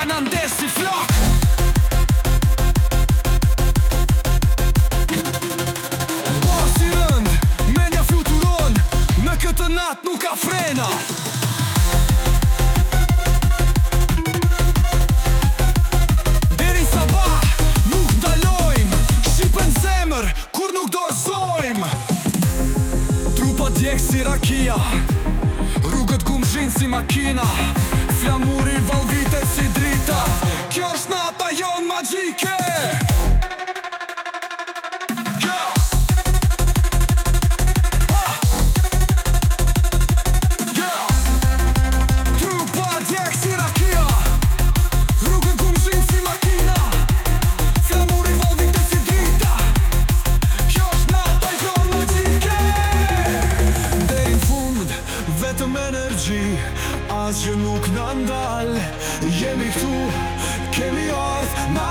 Ka në ndesë si flok Pas i rëndë Menja fluturon Në këtë natë nuk ka frena Deri saba Nuk dalojmë Shqipën zemër Kur nuk dorëzojmë Trupa djekë si rakia džinsima kina Flamuri valvite si drita Më nërgji, asë jë nuk ndal Jemi këtu, kemi orë në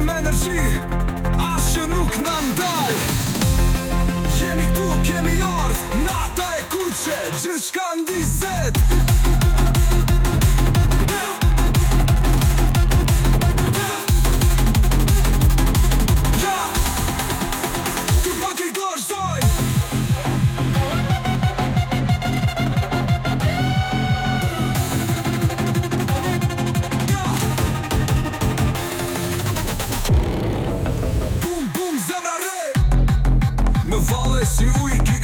met de bless you, we give.